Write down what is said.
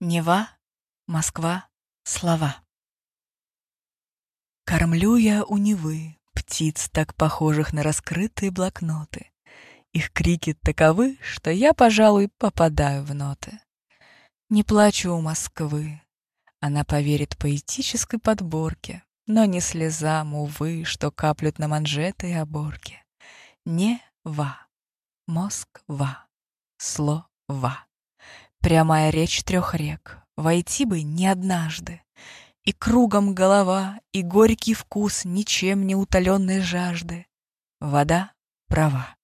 Нева, Москва, слова. Кормлю я у Невы птиц, так похожих на раскрытые блокноты. Их крики таковы, что я, пожалуй, попадаю в ноты. Не плачу у Москвы. Она поверит поэтической подборке, но не слезам, увы, что каплют на манжеты и оборки. Не-ва, Москва, слова. Прямая речь трех рек, войти бы не однажды. И кругом голова, и горький вкус ничем не утоленной жажды. Вода права.